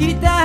期待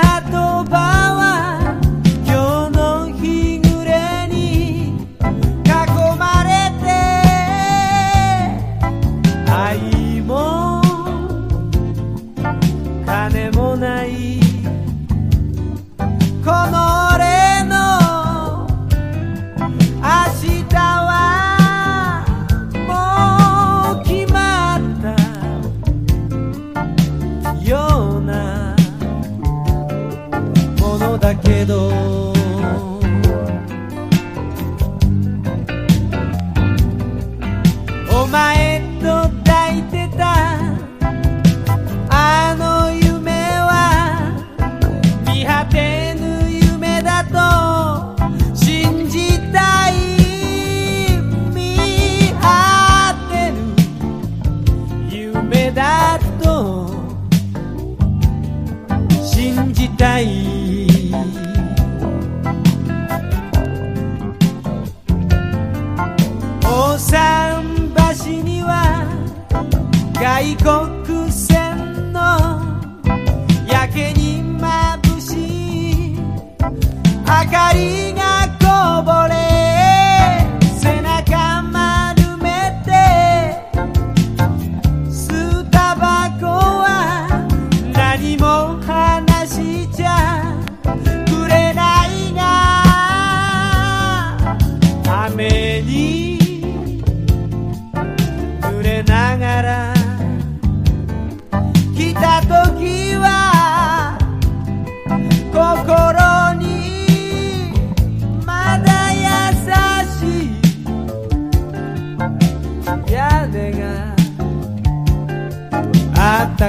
たい」「んば橋には外国船のやけにまぶしい明かりがこぼれ」お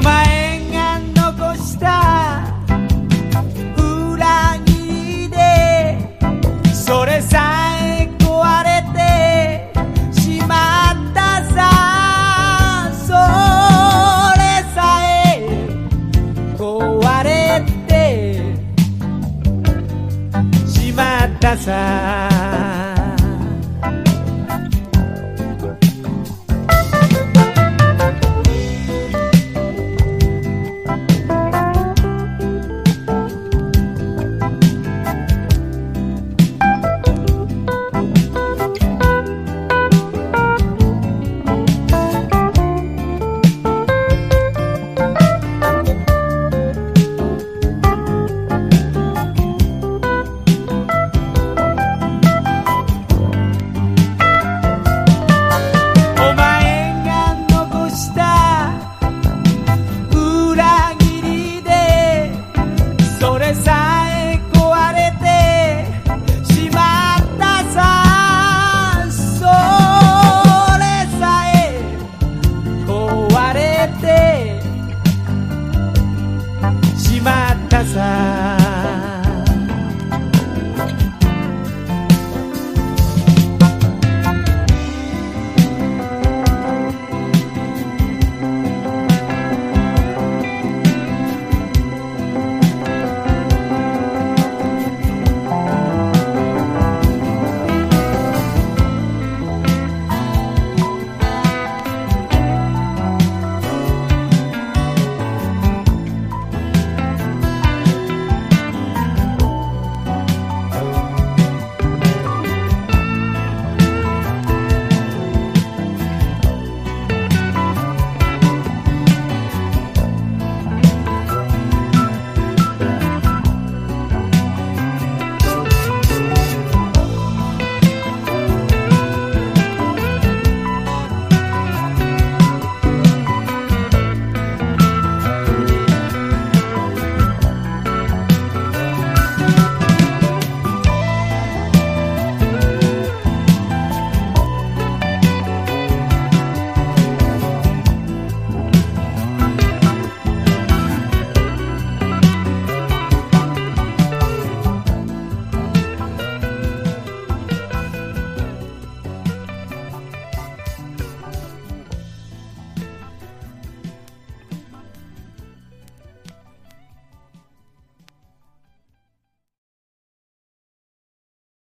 まえがのこしたうらぎでそれさえこわれてしまったさ」「それさえこわれてしまったさ」outside.